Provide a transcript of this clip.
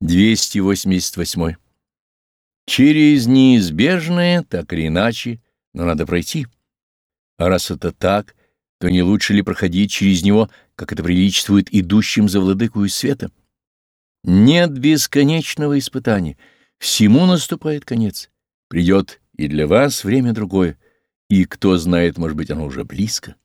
288. Через неизбежное, так или иначе, но надо пройти. А раз это так, то не лучше ли проходить через него, как это приличествует идущим за владыкою света? Нет бесконечного испытания, всему наступает конец. Придет и для вас время другое, и, кто знает, может быть, оно уже близко.